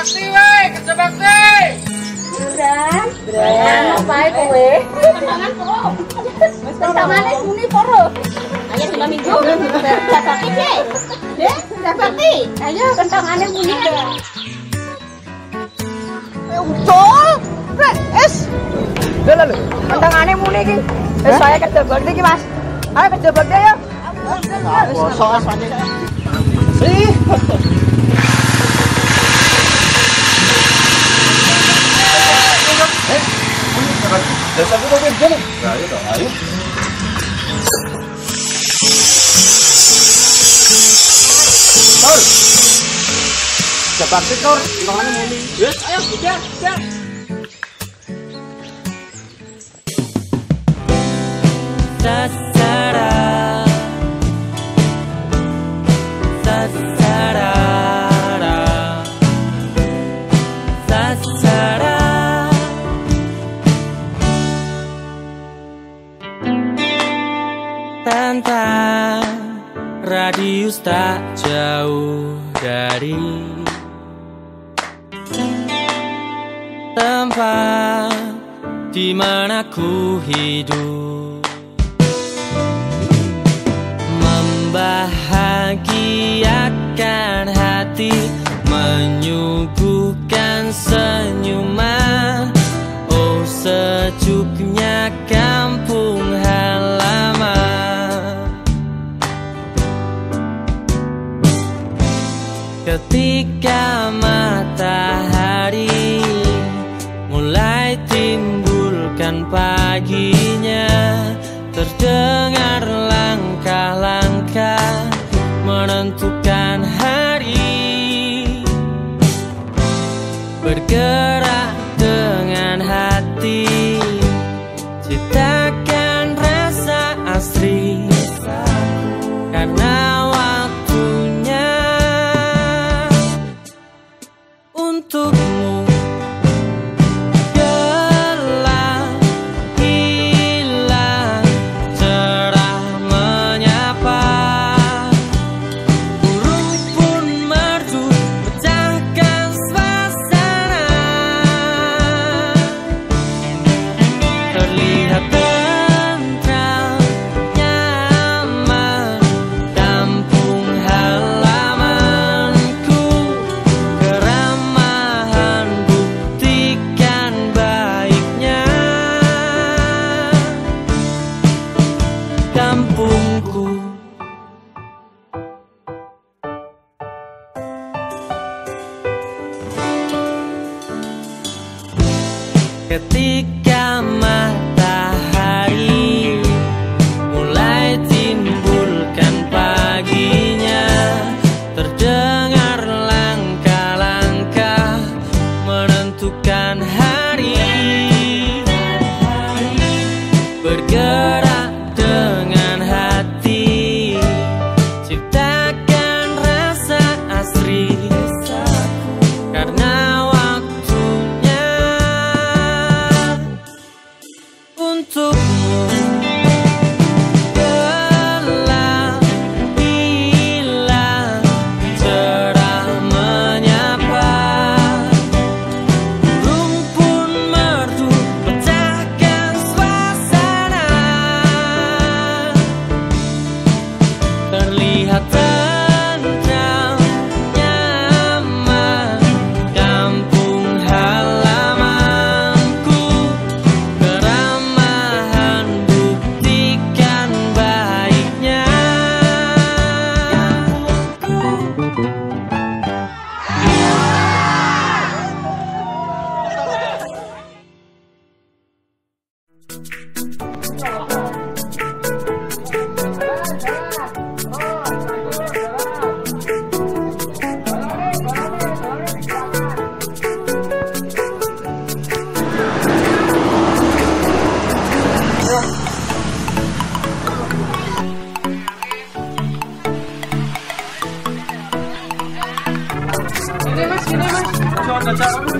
bakti weh, kerja bakti. Bran, Bran, kowe? Kenangan kok. Kenangannya muni poro. Ayo dua minggu, udah bakti deh. Deh, udah bakti. Ayo kentangannya muni deh. Ucul, Rek, es. Lho lho kentangannya muni ki. Eh saya kerja bakti Mas. Ayo kerja bakti ayo. Bosok as pancen. Ih. Ayo ayo. Cepat sih, Tur. Tangannya muni. Yes, ayo, udah. Sasara radius tak jauh dari tempat di mana ku hidup. Membahagiakan hati menyuguhkan ketika matahari mulai timbulkan paginya とも ketika matahari mulai timbulkan paginya terdengar langkah-langkah menentukan hari. Bergerak terlihat Chao, chao.